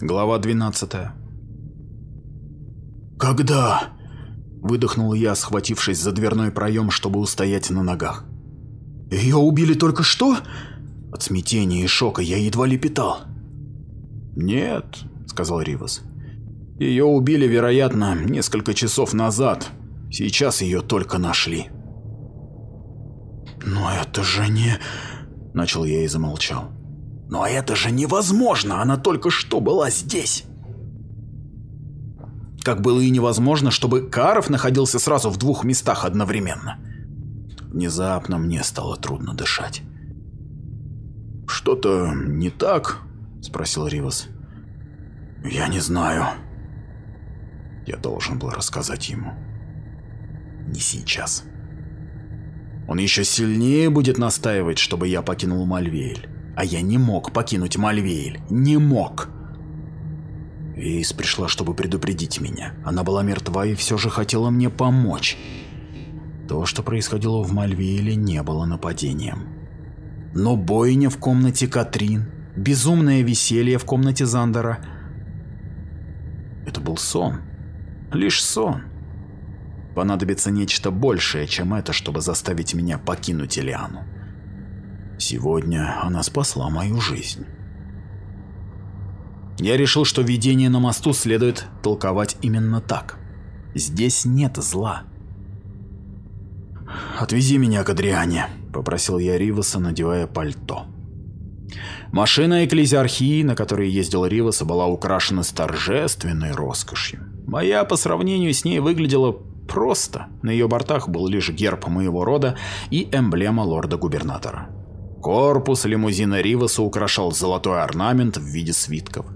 Глава 12. «Когда?» – выдохнул я, схватившись за дверной проем, чтобы устоять на ногах. «Ее убили только что?» От смятения и шока я едва лепетал. «Нет», – сказал Ривас. «Ее убили, вероятно, несколько часов назад. Сейчас ее только нашли». «Но это же не...» – начал я и замолчал. «Но это же невозможно! Она только что была здесь!» Как было и невозможно, чтобы Каров находился сразу в двух местах одновременно. Внезапно мне стало трудно дышать. «Что-то не так?» – спросил Ривас. «Я не знаю». Я должен был рассказать ему. Не сейчас. Он еще сильнее будет настаивать, чтобы я покинул Мальвейль. А я не мог покинуть Мальвейль. Не мог. Вейс пришла, чтобы предупредить меня. Она была мертва и все же хотела мне помочь. То, что происходило в Мальвейле, не было нападением. Но бойня в комнате Катрин, безумное веселье в комнате Зандера – это был сон. Лишь сон. Понадобится нечто большее, чем это, чтобы заставить меня покинуть Элиану. Сегодня она спасла мою жизнь. Я решил, что видение на мосту следует толковать именно так. Здесь нет зла. «Отвези меня к Адриане», – попросил я Риваса, надевая пальто. Машина экклезиархии, на которой ездил Ривас, была украшена с торжественной роскошью. Моя по сравнению с ней выглядела просто. На ее бортах был лишь герб моего рода и эмблема лорда-губернатора. Корпус лимузина Риваса украшал золотой орнамент в виде свитков.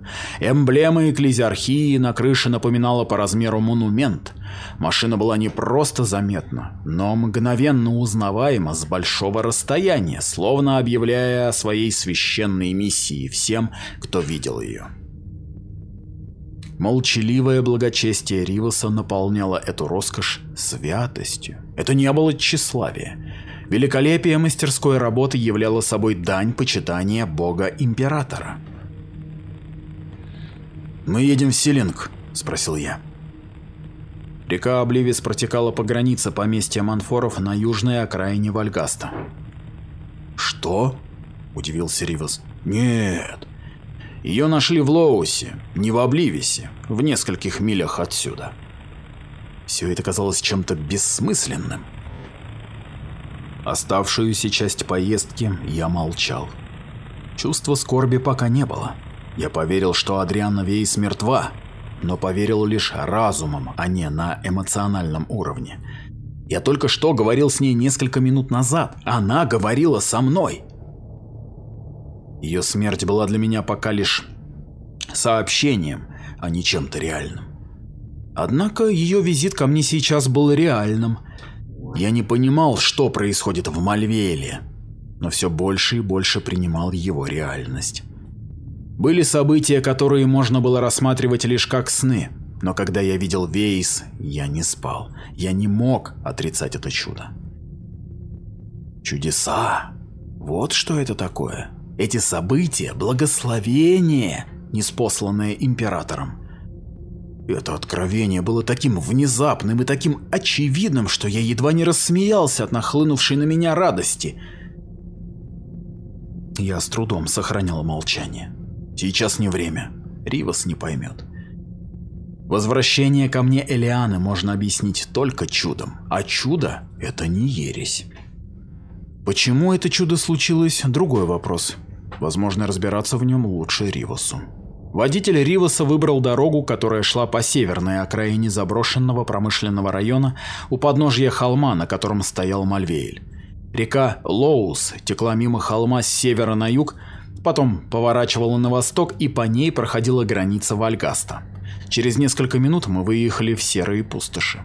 Эмблема экклезиархии на крыше напоминала по размеру монумент. Машина была не просто заметна, но мгновенно узнаваема с большого расстояния, словно объявляя о своей священной миссии всем, кто видел ее. Молчаливое благочестие Риваса наполняло эту роскошь святостью. Это не было тщеславие. Великолепие мастерской работы являло собой дань почитания бога-императора. «Мы едем в Силинг?» – спросил я. Река Обливис протекала по границе поместья Манфоров на южной окраине Вальгаста. «Что?» – удивился Ривас. «Нет. Ее нашли в Лоусе, не в Обливисе, в нескольких милях отсюда». Все это казалось чем-то бессмысленным. Оставшуюся часть поездки я молчал. Чувства скорби пока не было. Я поверил, что Адриана Вейс мертва, но поверил лишь разумом, а не на эмоциональном уровне. Я только что говорил с ней несколько минут назад. Она говорила со мной. Ее смерть была для меня пока лишь сообщением, а не чем-то реальным. Однако ее визит ко мне сейчас был реальным, я не понимал, что происходит в Мальвейле, но все больше и больше принимал его реальность. Были события, которые можно было рассматривать лишь как сны, но когда я видел Вейс, я не спал. Я не мог отрицать это чудо. Чудеса. Вот что это такое. Эти события – благословение, неспосланное императором. Это откровение было таким внезапным и таким очевидным, что я едва не рассмеялся от нахлынувшей на меня радости. Я с трудом сохранял молчание. Сейчас не время. Ривас не поймет. Возвращение ко мне Элианы можно объяснить только чудом, а чудо – это не ересь. Почему это чудо случилось – другой вопрос. Возможно, разбираться в нем лучше Ривасу. Водитель Риваса выбрал дорогу, которая шла по северной окраине заброшенного промышленного района у подножья холма, на котором стоял Мальвейль. Река Лоус текла мимо холма с севера на юг, потом поворачивала на восток и по ней проходила граница Вальгаста. Через несколько минут мы выехали в серые пустоши.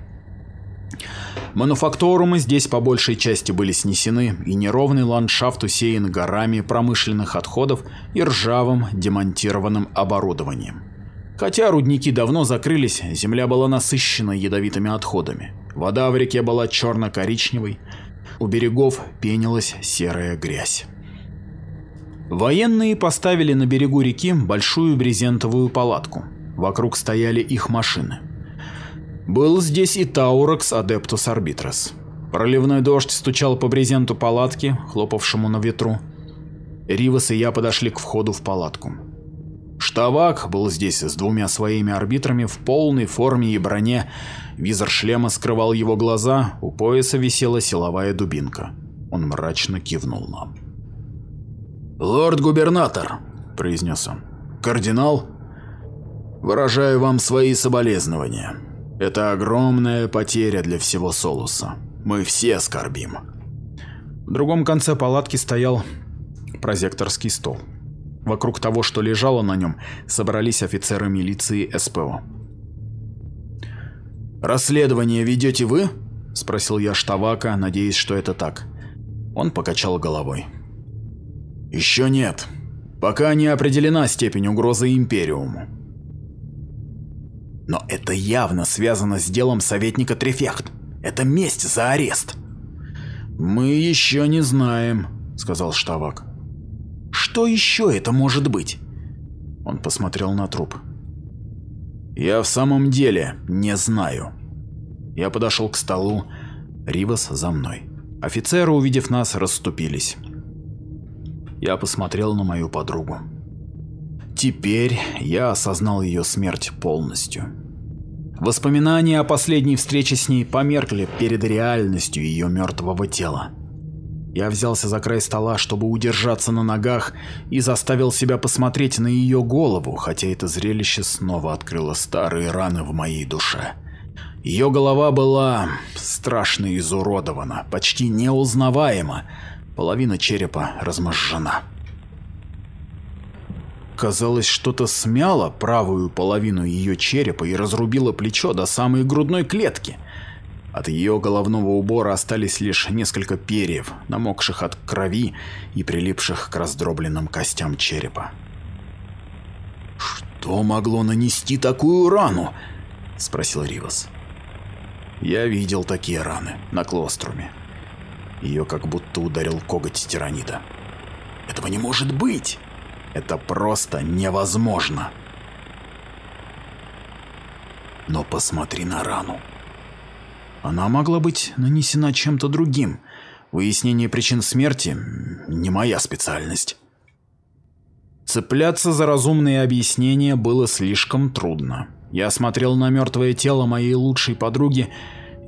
Мануфакторумы здесь по большей части были снесены, и неровный ландшафт усеян горами промышленных отходов и ржавым демонтированным оборудованием. Хотя рудники давно закрылись, земля была насыщена ядовитыми отходами. Вода в реке была черно-коричневой, у берегов пенилась серая грязь. Военные поставили на берегу реки большую брезентовую палатку. Вокруг стояли их машины. Был здесь и Таурекс Адептус Арбитрес. Проливной дождь стучал по брезенту палатки, хлопавшему на ветру. Ривас и я подошли к входу в палатку. Штавак был здесь с двумя своими арбитрами в полной форме и броне. Визор шлема скрывал его глаза, у пояса висела силовая дубинка. Он мрачно кивнул нам. «Лорд-губернатор», — произнес он, — «кардинал, выражаю вам свои соболезнования. Это огромная потеря для всего Солуса. Мы все скорбим». В другом конце палатки стоял прозекторский стол. Вокруг того, что лежало на нем, собрались офицеры милиции СПО. «Расследование ведете вы?» – спросил я Штавака, надеясь, что это так. Он покачал головой. Еще нет. Пока не определена степень угрозы Империуму. Но это явно связано с делом советника Трефехт. Это месть за арест. Мы еще не знаем, сказал Штавак. Что еще это может быть? Он посмотрел на труп. Я в самом деле не знаю. Я подошел к столу, Ривас за мной. Офицеры, увидев нас, расступились. Я посмотрел на мою подругу. Теперь я осознал ее смерть полностью. Воспоминания о последней встрече с ней померкли перед реальностью ее мертвого тела. Я взялся за край стола, чтобы удержаться на ногах, и заставил себя посмотреть на ее голову, хотя это зрелище снова открыло старые раны в моей душе. Ее голова была страшно изуродована, почти неузнаваема, Половина черепа размозжена. Казалось, что-то смяло правую половину ее черепа и разрубило плечо до самой грудной клетки. От ее головного убора остались лишь несколько перьев, намокших от крови и прилипших к раздробленным костям черепа. «Что могло нанести такую рану?» – спросил Ривас. «Я видел такие раны на Клоструме. Ее как будто ударил коготь тиранида. Этого не может быть! Это просто невозможно! Но посмотри на рану. Она могла быть нанесена чем-то другим. Выяснение причин смерти – не моя специальность. Цепляться за разумные объяснения было слишком трудно. Я смотрел на мертвое тело моей лучшей подруги,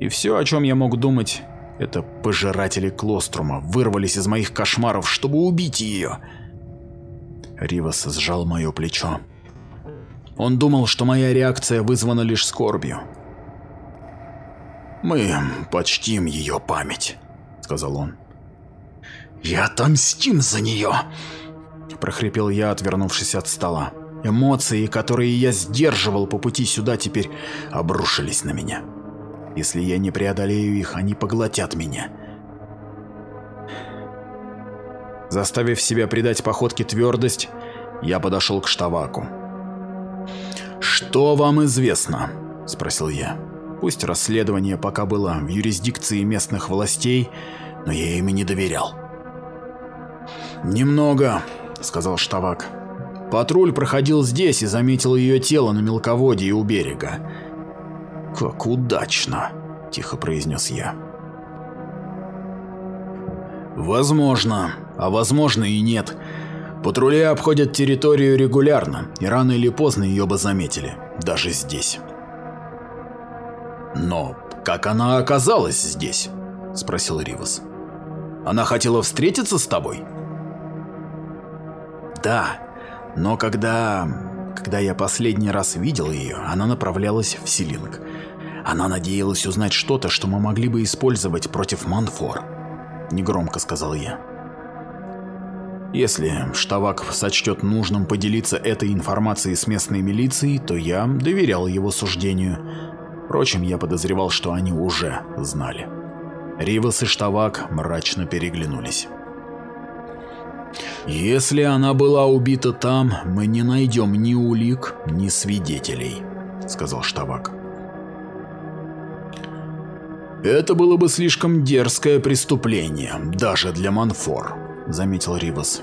и все, о чем я мог думать, это пожиратели Клострума вырвались из моих кошмаров, чтобы убить ее. Ривас сжал мое плечо. Он думал, что моя реакция вызвана лишь скорбью. «Мы почтим ее память», — сказал он. «Я отомстим за нее», — прохрипел я, отвернувшись от стола. Эмоции, которые я сдерживал по пути сюда, теперь обрушились на меня. Если я не преодолею их, они поглотят меня. Заставив себя придать походке твердость, я подошел к Штаваку. «Что вам известно?» – спросил я. Пусть расследование пока было в юрисдикции местных властей, но я им не доверял. «Немного», – сказал Штавак. «Патруль проходил здесь и заметил ее тело на мелководье у берега. «Как удачно!» – тихо произнес я. «Возможно, а возможно и нет. Патрули обходят территорию регулярно, и рано или поздно ее бы заметили, даже здесь». «Но как она оказалась здесь?» – спросил Ривас. «Она хотела встретиться с тобой?» «Да, но когда... когда я последний раз видел ее, она направлялась в Селинг. Она надеялась узнать что-то, что мы могли бы использовать против Манфор. Негромко сказал я. Если Штавак сочтет нужным поделиться этой информацией с местной милицией, то я доверял его суждению. Впрочем, я подозревал, что они уже знали. Ривас и Штавак мрачно переглянулись. «Если она была убита там, мы не найдем ни улик, ни свидетелей», — сказал Штавак. «Это было бы слишком дерзкое преступление, даже для Манфор», — заметил Ривас.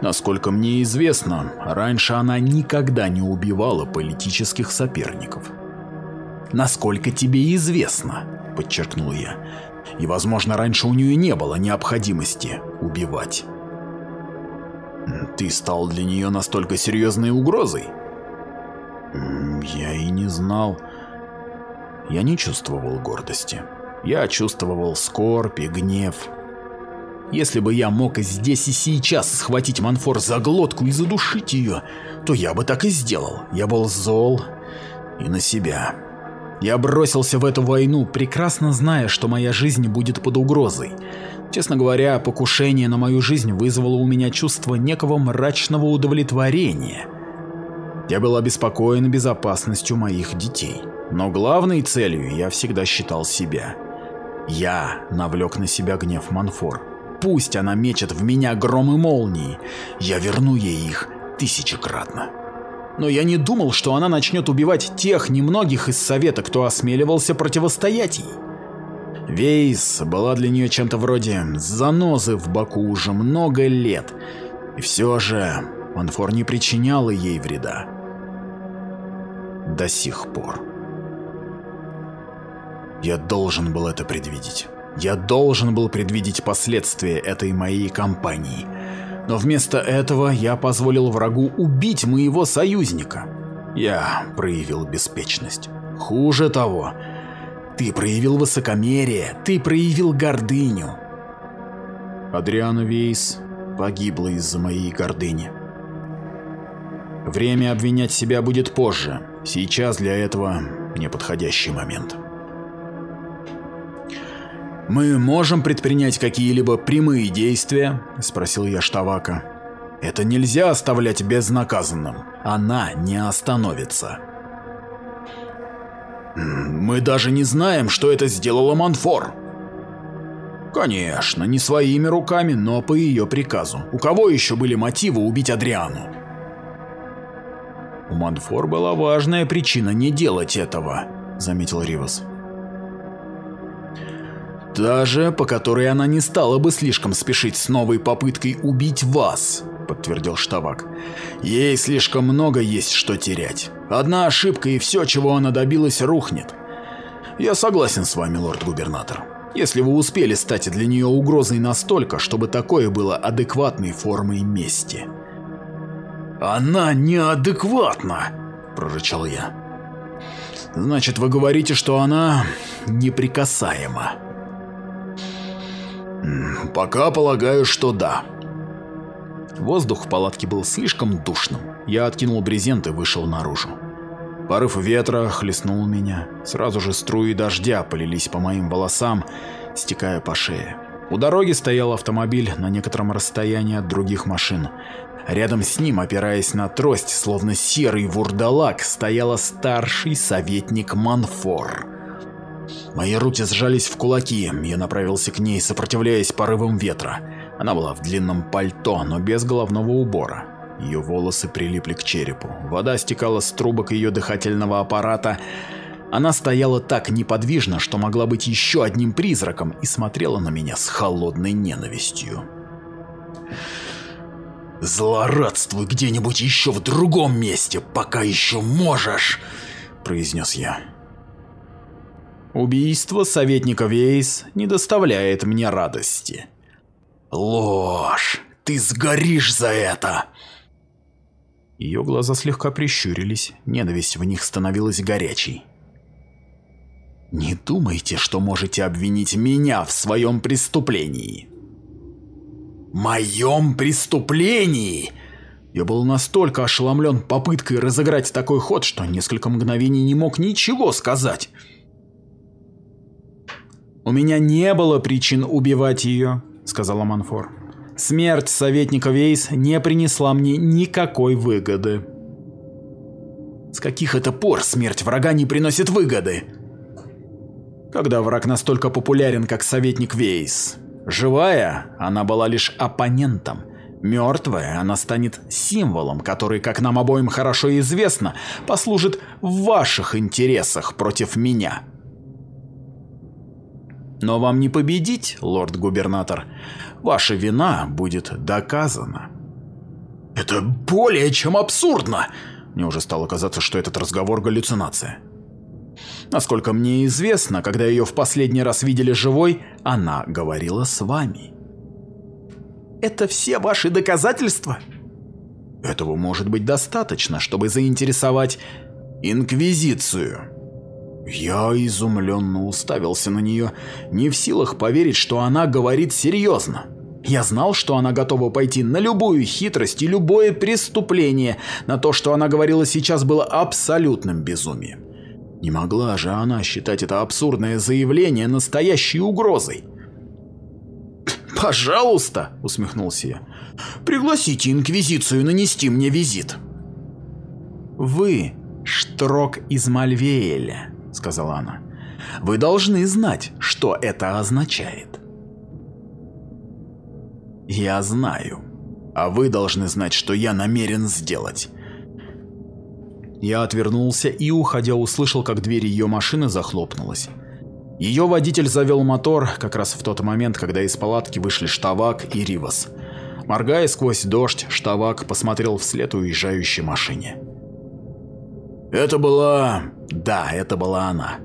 Насколько мне известно, раньше она никогда не убивала политических соперников. Насколько тебе известно, подчеркнул я. И, возможно, раньше у нее не было необходимости убивать. Ты стал для нее настолько серьезной угрозой? Я и не знал. Я не чувствовал гордости. Я чувствовал скорбь и гнев. Если бы я мог здесь и сейчас схватить Манфор за глотку и задушить ее, то я бы так и сделал. Я был зол и на себя. Я бросился в эту войну, прекрасно зная, что моя жизнь будет под угрозой. Честно говоря, покушение на мою жизнь вызвало у меня чувство некого мрачного удовлетворения. Я был обеспокоен безопасностью моих детей. Но главной целью я всегда считал себя. Я навлек на себя гнев Манфор. Пусть она мечет в меня гром и молнии, я верну ей их тысячекратно. Но я не думал, что она начнет убивать тех немногих из Совета, кто осмеливался противостоять ей. Вейс была для нее чем-то вроде занозы в боку уже много лет, и все же Манфор не причиняла ей вреда. До сих пор. Я должен был это предвидеть. Я должен был предвидеть последствия этой моей кампании. Но вместо этого я позволил врагу убить моего союзника. Я проявил беспечность. Хуже того, ты проявил высокомерие, ты проявил гордыню. Адриана Вейс погибла из-за моей гордыни. Время обвинять себя будет позже. Сейчас для этого неподходящий момент. «Мы можем предпринять какие-либо прямые действия?» – спросил я Штавака. «Это нельзя оставлять безнаказанным. Она не остановится». «Мы даже не знаем, что это сделала Манфор». «Конечно, не своими руками, но по ее приказу. У кого еще были мотивы убить Адриану?» «У Манфор была важная причина не делать этого», — заметил Ривас. Та же, по которой она не стала бы слишком спешить с новой попыткой убить вас, подтвердил Штавак. Ей слишком много есть что терять. Одна ошибка и все, чего она добилась, рухнет. Я согласен с вами, лорд-губернатор. Если вы успели стать для нее угрозой настолько, чтобы такое было адекватной формой мести. Она неадекватна, прорычал я. Значит, вы говорите, что она неприкасаема. Пока полагаю, что да. Воздух в палатке был слишком душным. Я откинул брезент и вышел наружу. Порыв ветра хлестнул меня. Сразу же струи дождя полились по моим волосам, стекая по шее. У дороги стоял автомобиль на некотором расстоянии от других машин. Рядом с ним, опираясь на трость, словно серый вурдалак, стояла старший советник Манфор. Мои руки сжались в кулаки, я направился к ней, сопротивляясь порывам ветра. Она была в длинном пальто, но без головного убора. Ее волосы прилипли к черепу, вода стекала с трубок ее дыхательного аппарата. Она стояла так неподвижно, что могла быть еще одним призраком, и смотрела на меня с холодной ненавистью. «Злорадствуй где-нибудь еще в другом месте, пока еще можешь!» – произнес я. Убийство советника Вейс не доставляет мне радости. Ложь! Ты сгоришь за это! Ее глаза слегка прищурились, ненависть в них становилась горячей. Не думайте, что можете обвинить меня в своем преступлении. Моем преступлении? Я был настолько ошеломлен попыткой разыграть такой ход, что несколько мгновений не мог ничего сказать. «У меня не было причин убивать ее», — сказала Манфор. «Смерть советника Вейс не принесла мне никакой выгоды». «С каких это пор смерть врага не приносит выгоды?» «Когда враг настолько популярен, как советник Вейс. Живая, она была лишь оппонентом». Мертвая, она станет символом, который, как нам обоим хорошо известно, послужит в ваших интересах против меня. Но вам не победить, лорд-губернатор. Ваша вина будет доказана. Это более чем абсурдно! Мне уже стало казаться, что этот разговор галлюцинация. Насколько мне известно, когда ее в последний раз видели живой, она говорила с вами. Это все ваши доказательства? Этого может быть достаточно, чтобы заинтересовать Инквизицию. Я изумленно уставился на нее, не в силах поверить, что она говорит серьезно. Я знал, что она готова пойти на любую хитрость и любое преступление, на то, что она говорила сейчас, было абсолютным безумием. Не могла же она считать это абсурдное заявление настоящей угрозой. «Пожалуйста», — усмехнулся я, — «пригласите Инквизицию нанести мне визит». «Вы Штрок из Мальвеэля», — сказала она. «Вы должны знать, что это означает». «Я знаю, а вы должны знать, что я намерен сделать». Я отвернулся и, уходя, услышал, как дверь ее машины захлопнулась. Ее водитель завел мотор как раз в тот момент, когда из палатки вышли Штавак и Ривас. Моргая сквозь дождь, Штавак посмотрел вслед уезжающей машине. Это была... Да, это была она.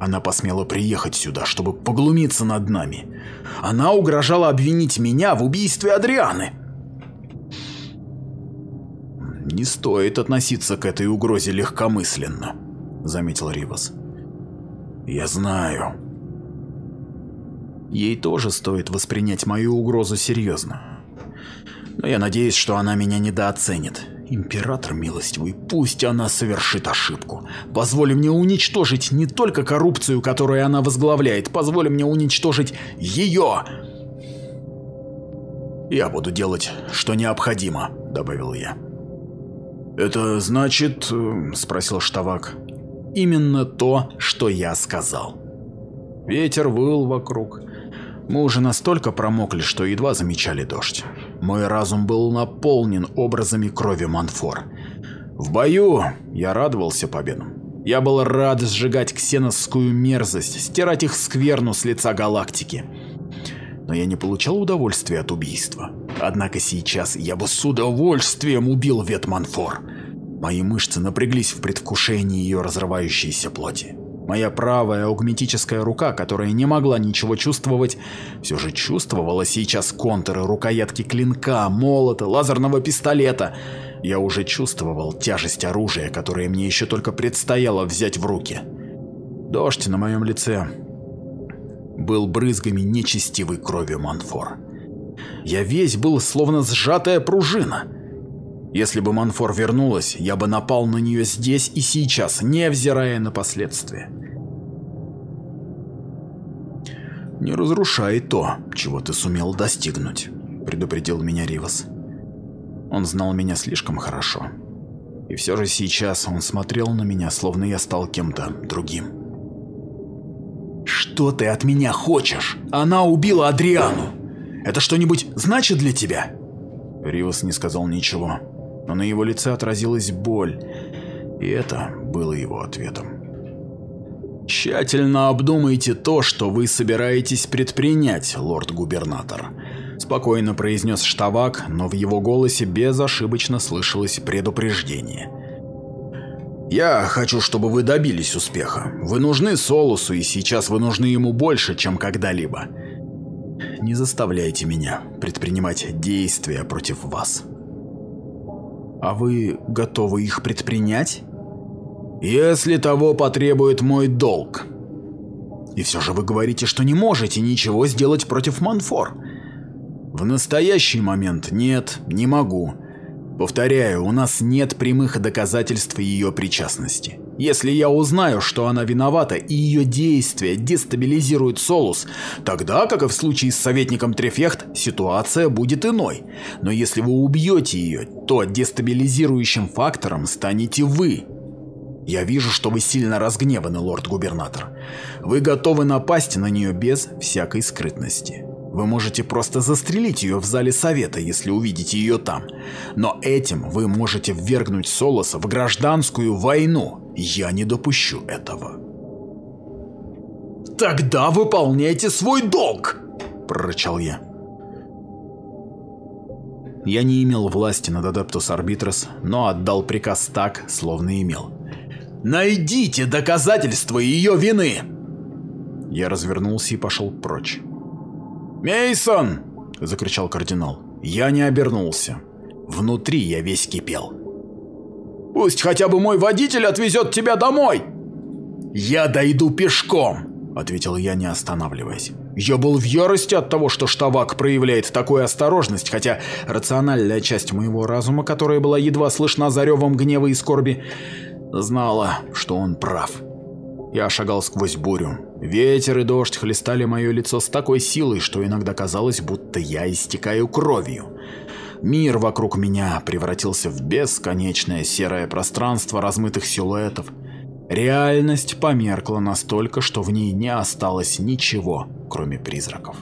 Она посмела приехать сюда, чтобы поглумиться над нами. Она угрожала обвинить меня в убийстве Адрианы. «Не стоит относиться к этой угрозе легкомысленно», — заметил Ривас. «Я знаю». Ей тоже стоит воспринять мою угрозу серьезно. Но я надеюсь, что она меня недооценит Император милостивый, пусть она совершит ошибку. Позволь мне уничтожить не только коррупцию, которую она возглавляет, позволь мне уничтожить ее. Я буду делать, что необходимо, добавил я. Это значит, э, спросил Штавак. Именно то, что я сказал. Ветер выл вокруг. Мы уже настолько промокли, что едва замечали дождь. Мой разум был наполнен образами крови Манфор. В бою я радовался победам. Я был рад сжигать ксеносскую мерзость, стирать их скверну с лица галактики. Но я не получал удовольствия от убийства. Однако сейчас я бы с удовольствием убил Ветманфор. Мои мышцы напряглись в предвкушении ее разрывающейся плоти. Моя правая аугметическая рука, которая не могла ничего чувствовать, все же чувствовала сейчас контуры рукоятки клинка, молота, лазерного пистолета. Я уже чувствовал тяжесть оружия, которое мне еще только предстояло взять в руки. Дождь на моем лице был брызгами нечестивой крови Манфор. Я весь был словно сжатая пружина. Если бы Манфор вернулась, я бы напал на нее здесь и сейчас, невзирая на последствия. «Не разрушай то, чего ты сумел достигнуть», — предупредил меня Ривас. Он знал меня слишком хорошо. И все же сейчас он смотрел на меня, словно я стал кем-то другим. «Что ты от меня хочешь? Она убила Адриану! Это что-нибудь значит для тебя?» Ривас не сказал ничего, но на его лице отразилась боль, и это было его ответом. «Тщательно обдумайте то, что вы собираетесь предпринять, лорд-губернатор», – спокойно произнес Штавак, но в его голосе безошибочно слышалось предупреждение. «Я хочу, чтобы вы добились успеха. Вы нужны Солусу, и сейчас вы нужны ему больше, чем когда-либо. Не заставляйте меня предпринимать действия против вас». «А вы готовы их предпринять?» Если того потребует мой долг. И все же вы говорите, что не можете ничего сделать против Манфор. В настоящий момент нет, не могу. Повторяю, у нас нет прямых доказательств ее причастности. Если я узнаю, что она виновата и ее действия дестабилизируют Солус, тогда, как и в случае с советником Трефехт, ситуация будет иной. Но если вы убьете ее, то дестабилизирующим фактором станете вы, я вижу, что вы сильно разгневаны, лорд-губернатор. Вы готовы напасть на нее без всякой скрытности. Вы можете просто застрелить ее в зале совета, если увидите ее там. Но этим вы можете ввергнуть Солоса в гражданскую войну. Я не допущу этого. «Тогда выполняйте свой долг!» – прорычал я. Я не имел власти над Адептус Арбитрос, но отдал приказ так, словно имел. «Найдите доказательства ее вины!» Я развернулся и пошел прочь. Мейсон! закричал кардинал. Я не обернулся. Внутри я весь кипел. «Пусть хотя бы мой водитель отвезет тебя домой!» «Я дойду пешком!» – ответил я, не останавливаясь. Я был в ярости от того, что Штавак проявляет такую осторожность, хотя рациональная часть моего разума, которая была едва слышна за ревом гнева и скорби, знала, что он прав. Я шагал сквозь бурю. Ветер и дождь хлестали мое лицо с такой силой, что иногда казалось, будто я истекаю кровью. Мир вокруг меня превратился в бесконечное серое пространство размытых силуэтов. Реальность померкла настолько, что в ней не осталось ничего, кроме призраков.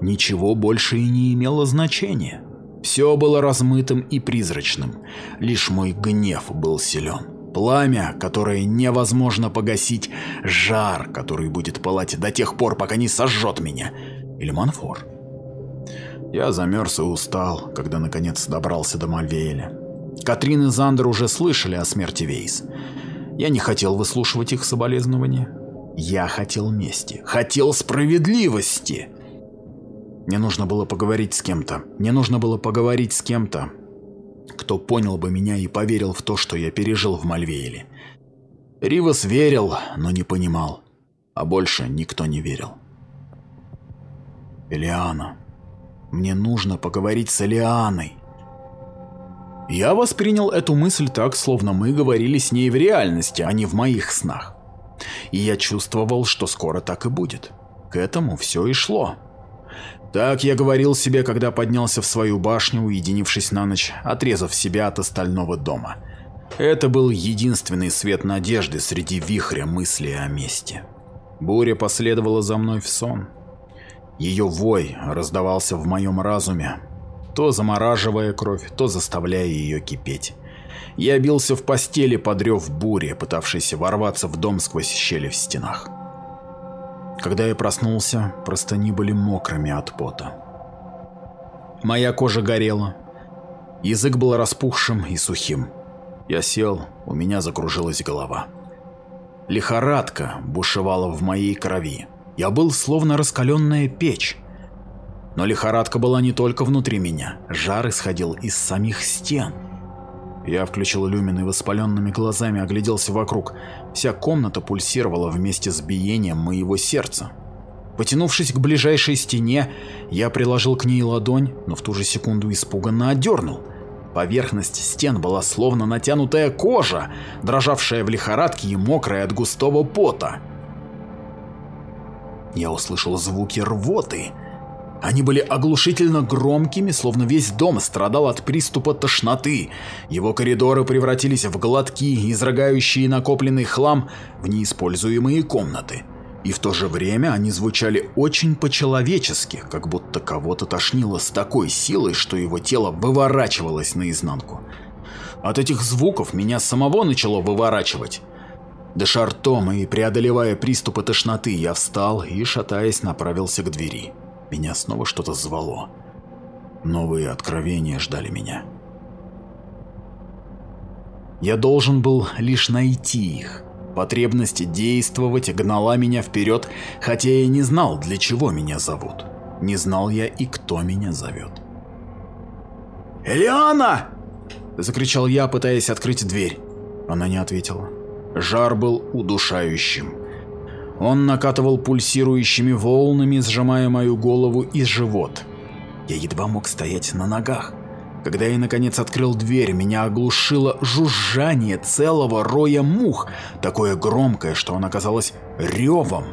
Ничего больше и не имело значения. Все было размытым и призрачным, лишь мой гнев был силен. Пламя, которое невозможно погасить, жар, который будет пылать до тех пор, пока не сожжет меня. Или Манфор. Я замерз и устал, когда наконец добрался до Мальвеэля. Катрин и Зандер уже слышали о смерти Вейс. Я не хотел выслушивать их соболезнования. Я хотел мести, хотел справедливости. Мне нужно было поговорить с кем-то. Мне нужно было поговорить с кем-то, кто понял бы меня и поверил в то, что я пережил в Мальвейле. Ривас верил, но не понимал, а больше никто не верил. Элиана. Мне нужно поговорить с Элианой. Я воспринял эту мысль так, словно мы говорили с ней в реальности, а не в моих снах. И я чувствовал, что скоро так и будет. К этому все и шло. Так я говорил себе, когда поднялся в свою башню, уединившись на ночь, отрезав себя от остального дома. Это был единственный свет надежды среди вихря мысли о мести. Буря последовала за мной в сон. Ее вой раздавался в моем разуме, то замораживая кровь, то заставляя ее кипеть. Я бился в постели под рев бури, пытавшейся ворваться в дом сквозь щели в стенах. Когда я проснулся, простыни были мокрыми от пота. Моя кожа горела, язык был распухшим и сухим. Я сел, у меня закружилась голова. Лихорадка бушевала в моей крови. Я был словно раскаленная печь. Но лихорадка была не только внутри меня, жар исходил из самих стен. Я включил люмин и воспаленными глазами огляделся вокруг. Вся комната пульсировала вместе с биением моего сердца. Потянувшись к ближайшей стене, я приложил к ней ладонь, но в ту же секунду испуганно отдернул. Поверхность стен была словно натянутая кожа, дрожавшая в лихорадке и мокрая от густого пота. Я услышал звуки рвоты, они были оглушительно громкими, словно весь дом страдал от приступа тошноты. Его коридоры превратились в гладкие, изрыгающие накопленный хлам в неиспользуемые комнаты. И в то же время они звучали очень по-человечески, как будто кого-то тошнило с такой силой, что его тело выворачивалось наизнанку. От этих звуков меня самого начало выворачивать. Дыша ртом и преодолевая приступы тошноты, я встал и, шатаясь, направился к двери. Меня снова что-то звало. Новые откровения ждали меня. Я должен был лишь найти их. Потребность действовать гнала меня вперед, хотя я не знал, для чего меня зовут. Не знал я и кто меня зовет. «Элиана!» – закричал я, пытаясь открыть дверь. Она не ответила. Жар был удушающим. Он накатывал пульсирующими волнами, сжимая мою голову и живот. Я едва мог стоять на ногах. Когда я наконец открыл дверь, меня оглушило жужжание целого роя мух, такое громкое, что оно казалось ревом.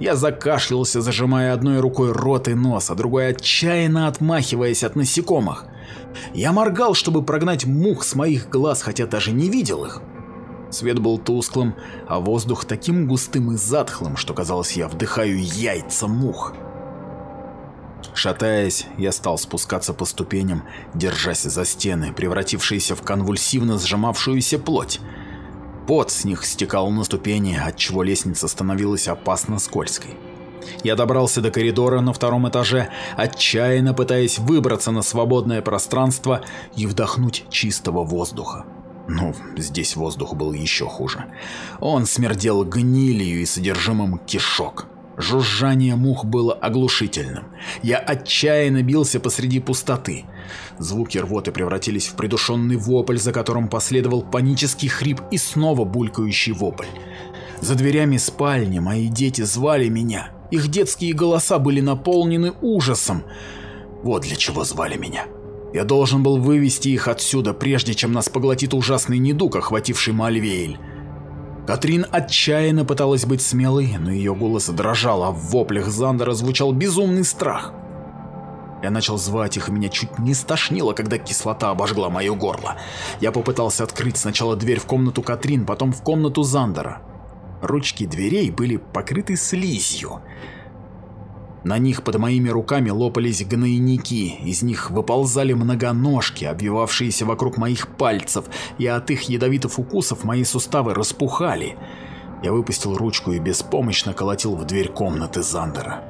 Я закашлялся, зажимая одной рукой рот и нос, а другой отчаянно отмахиваясь от насекомых. Я моргал, чтобы прогнать мух с моих глаз, хотя даже не видел их. Свет был тусклым, а воздух таким густым и затхлым, что казалось, я вдыхаю яйца мух. Шатаясь, я стал спускаться по ступеням, держась за стены, превратившиеся в конвульсивно сжимавшуюся плоть. Пот с них стекал на ступени, отчего лестница становилась опасно скользкой. Я добрался до коридора на втором этаже, отчаянно пытаясь выбраться на свободное пространство и вдохнуть чистого воздуха. Ну, здесь воздух был еще хуже. Он смердел гнилью и содержимым кишок. Жужжание мух было оглушительным. Я отчаянно бился посреди пустоты. Звуки рвоты превратились в придушенный вопль, за которым последовал панический хрип и снова булькающий вопль. За дверями спальни мои дети звали меня. Их детские голоса были наполнены ужасом. Вот для чего звали меня. Я должен был вывести их отсюда, прежде чем нас поглотит ужасный недуг, охвативший Мальвейль. Катрин отчаянно пыталась быть смелой, но ее голос дрожал, а в воплях Зандера звучал безумный страх. Я начал звать их, и меня чуть не стошнило, когда кислота обожгла мое горло. Я попытался открыть сначала дверь в комнату Катрин, потом в комнату Зандера. Ручки дверей были покрыты слизью. На них под моими руками лопались гнойники, из них выползали многоножки, обвивавшиеся вокруг моих пальцев, и от их ядовитых укусов мои суставы распухали. Я выпустил ручку и беспомощно колотил в дверь комнаты Зандера.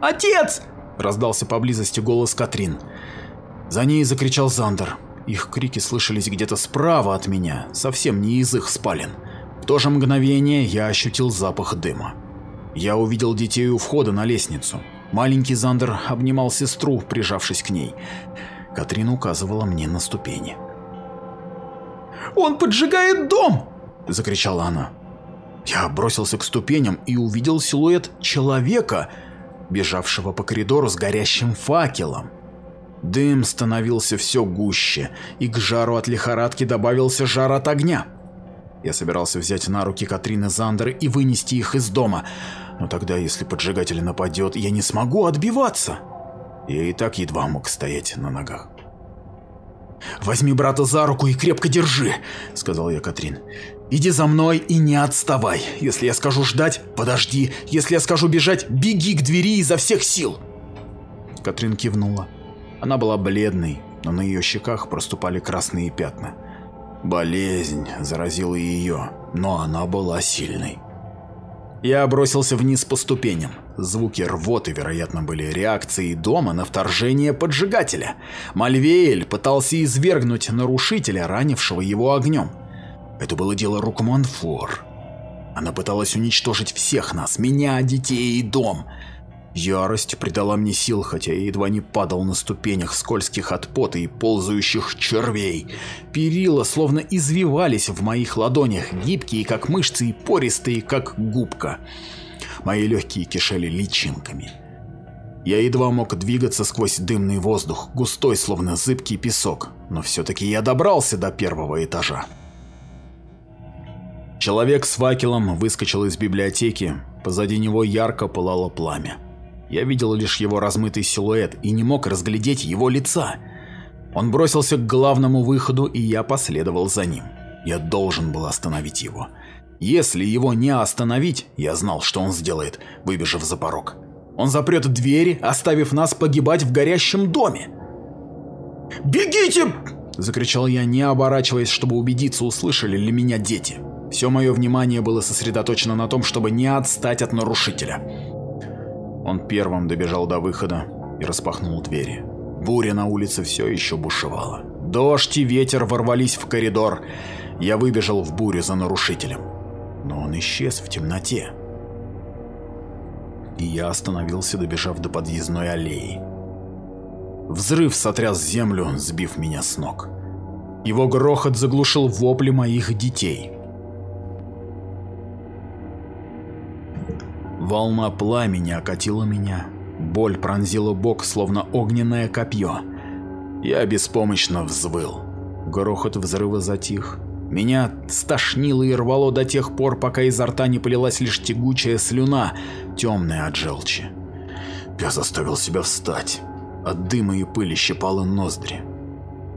«Отец!» – раздался поблизости голос Катрин. За ней закричал Зандер. Их крики слышались где-то справа от меня, совсем не из их спален. В то же мгновение я ощутил запах дыма. Я увидел детей у входа на лестницу. Маленький Зандер обнимал сестру, прижавшись к ней. Катрин указывала мне на ступени. «Он поджигает дом!» – закричала она. Я бросился к ступеням и увидел силуэт человека, бежавшего по коридору с горящим факелом. Дым становился все гуще, и к жару от лихорадки добавился жар от огня. Я собирался взять на руки Катрины Зандер и вынести их из дома, но тогда, если поджигатель нападет, я не смогу отбиваться. Я и так едва мог стоять на ногах. «Возьми брата за руку и крепко держи», — сказал я Катрин. «Иди за мной и не отставай. Если я скажу ждать, подожди. Если я скажу бежать, беги к двери изо всех сил». Катрин кивнула. Она была бледной, но на ее щеках проступали красные пятна. Болезнь заразила ее, но она была сильной. Я бросился вниз по ступеням. Звуки рвоты, вероятно, были реакцией дома на вторжение поджигателя. Мальвеэль пытался извергнуть нарушителя, ранившего его огнем. Это было дело рук Монфор. Она пыталась уничтожить всех нас, меня, детей и дом. Ярость придала мне сил, хотя я едва не падал на ступенях, скользких от пота и ползающих червей. Перила словно извивались в моих ладонях, гибкие как мышцы и пористые как губка. Мои легкие кишели личинками. Я едва мог двигаться сквозь дымный воздух, густой, словно зыбкий песок, но все-таки я добрался до первого этажа. Человек с факелом выскочил из библиотеки, позади него ярко пылало пламя. Я видел лишь его размытый силуэт и не мог разглядеть его лица. Он бросился к главному выходу, и я последовал за ним. Я должен был остановить его. Если его не остановить, я знал, что он сделает, выбежав за порог. Он запрет двери, оставив нас погибать в горящем доме. «Бегите!» – закричал я, не оборачиваясь, чтобы убедиться, услышали ли меня дети. Все мое внимание было сосредоточено на том, чтобы не отстать от нарушителя. Он первым добежал до выхода и распахнул двери. Буря на улице все еще бушевала. Дождь и ветер ворвались в коридор. Я выбежал в бурю за нарушителем. Но он исчез в темноте. И я остановился, добежав до подъездной аллеи. Взрыв сотряс землю, сбив меня с ног. Его грохот заглушил вопли моих детей. Волна пламени окатила меня. Боль пронзила бок, словно огненное копье. Я беспомощно взвыл. Грохот взрыва затих. Меня стошнило и рвало до тех пор, пока изо рта не полилась лишь тягучая слюна, темная от желчи. Я заставил себя встать. От дыма и пыли щипало ноздри.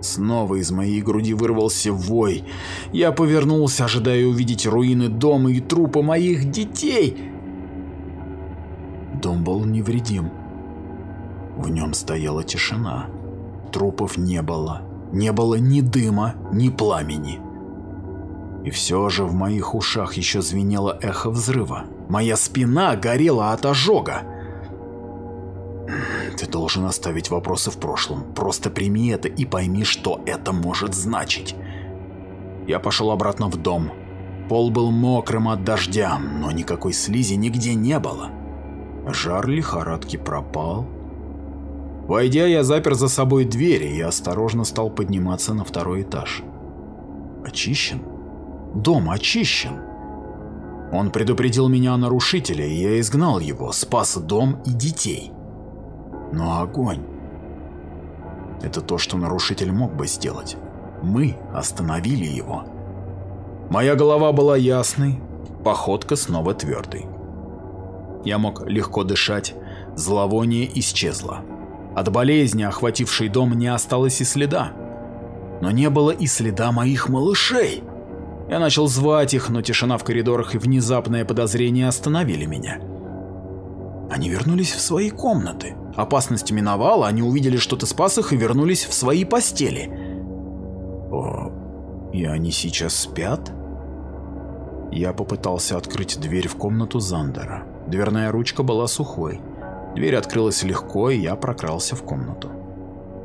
Снова из моей груди вырвался вой. Я повернулся, ожидая увидеть руины дома и трупы моих детей. Дом был невредим. В нем стояла тишина. Трупов не было. Не было ни дыма, ни пламени. И все же в моих ушах еще звенело эхо взрыва. Моя спина горела от ожога. Ты должен оставить вопросы в прошлом. Просто прими это и пойми, что это может значить. Я пошел обратно в дом. Пол был мокрым от дождя, но никакой слизи нигде не было. Жар лихорадки пропал. Войдя, я запер за собой двери и осторожно стал подниматься на второй этаж. Очищен? Дом очищен. Он предупредил меня о нарушителе, и я изгнал его, спас дом и детей. Но огонь... Это то, что нарушитель мог бы сделать. Мы остановили его. Моя голова была ясной, походка снова твердой. Я мог легко дышать, зловоние исчезло. От болезни, охватившей дом, не осталось и следа. Но не было и следа моих малышей. Я начал звать их, но тишина в коридорах и внезапное подозрение остановили меня. Они вернулись в свои комнаты. Опасность миновала, они увидели, что ты спас их и вернулись в свои постели. О, и они сейчас спят? Я попытался открыть дверь в комнату Зандера. Дверная ручка была сухой. Дверь открылась легко, и я прокрался в комнату.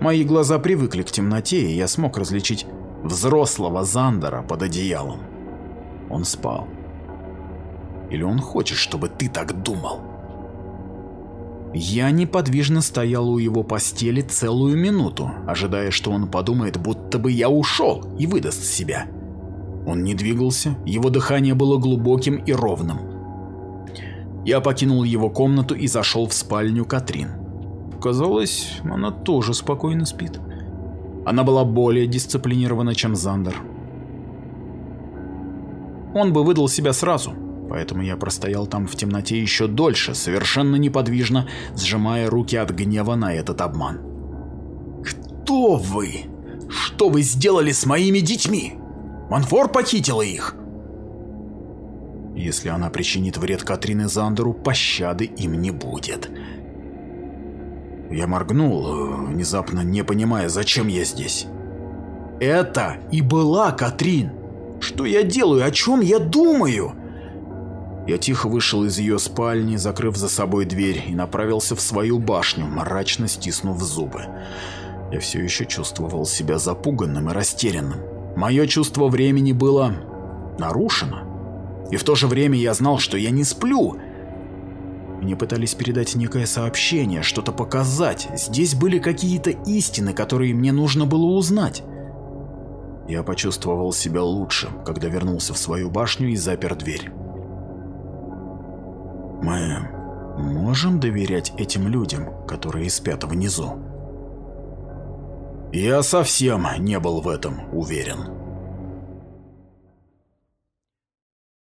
Мои глаза привыкли к темноте, и я смог различить взрослого Зандера под одеялом. Он спал. Или он хочет, чтобы ты так думал? Я неподвижно стоял у его постели целую минуту, ожидая, что он подумает, будто бы я ушел и выдаст себя. Он не двигался, его дыхание было глубоким и ровным. Я покинул его комнату и зашел в спальню Катрин. Казалось, она тоже спокойно спит. Она была более дисциплинирована, чем Зандер. Он бы выдал себя сразу, поэтому я простоял там в темноте еще дольше, совершенно неподвижно, сжимая руки от гнева на этот обман. «Кто вы? Что вы сделали с моими детьми? Манфор похитила их?» Если она причинит вред Катрин и Зандеру, пощады им не будет. Я моргнул, внезапно не понимая, зачем я здесь. Это и была Катрин. Что я делаю, о чем я думаю? Я тихо вышел из ее спальни, закрыв за собой дверь, и направился в свою башню, мрачно стиснув зубы. Я все еще чувствовал себя запуганным и растерянным. Мое чувство времени было нарушено. И в то же время я знал, что я не сплю. Мне пытались передать некое сообщение, что-то показать. Здесь были какие-то истины, которые мне нужно было узнать. Я почувствовал себя лучше, когда вернулся в свою башню и запер дверь. Мы можем доверять этим людям, которые спят внизу? Я совсем не был в этом уверен.